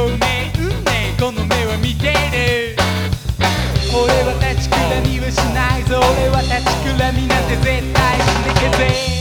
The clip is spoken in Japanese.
うめ運命この目は見てる俺は立ちくらみはしないぞ。俺は立ちくらみなんて絶対しなきゃぜ。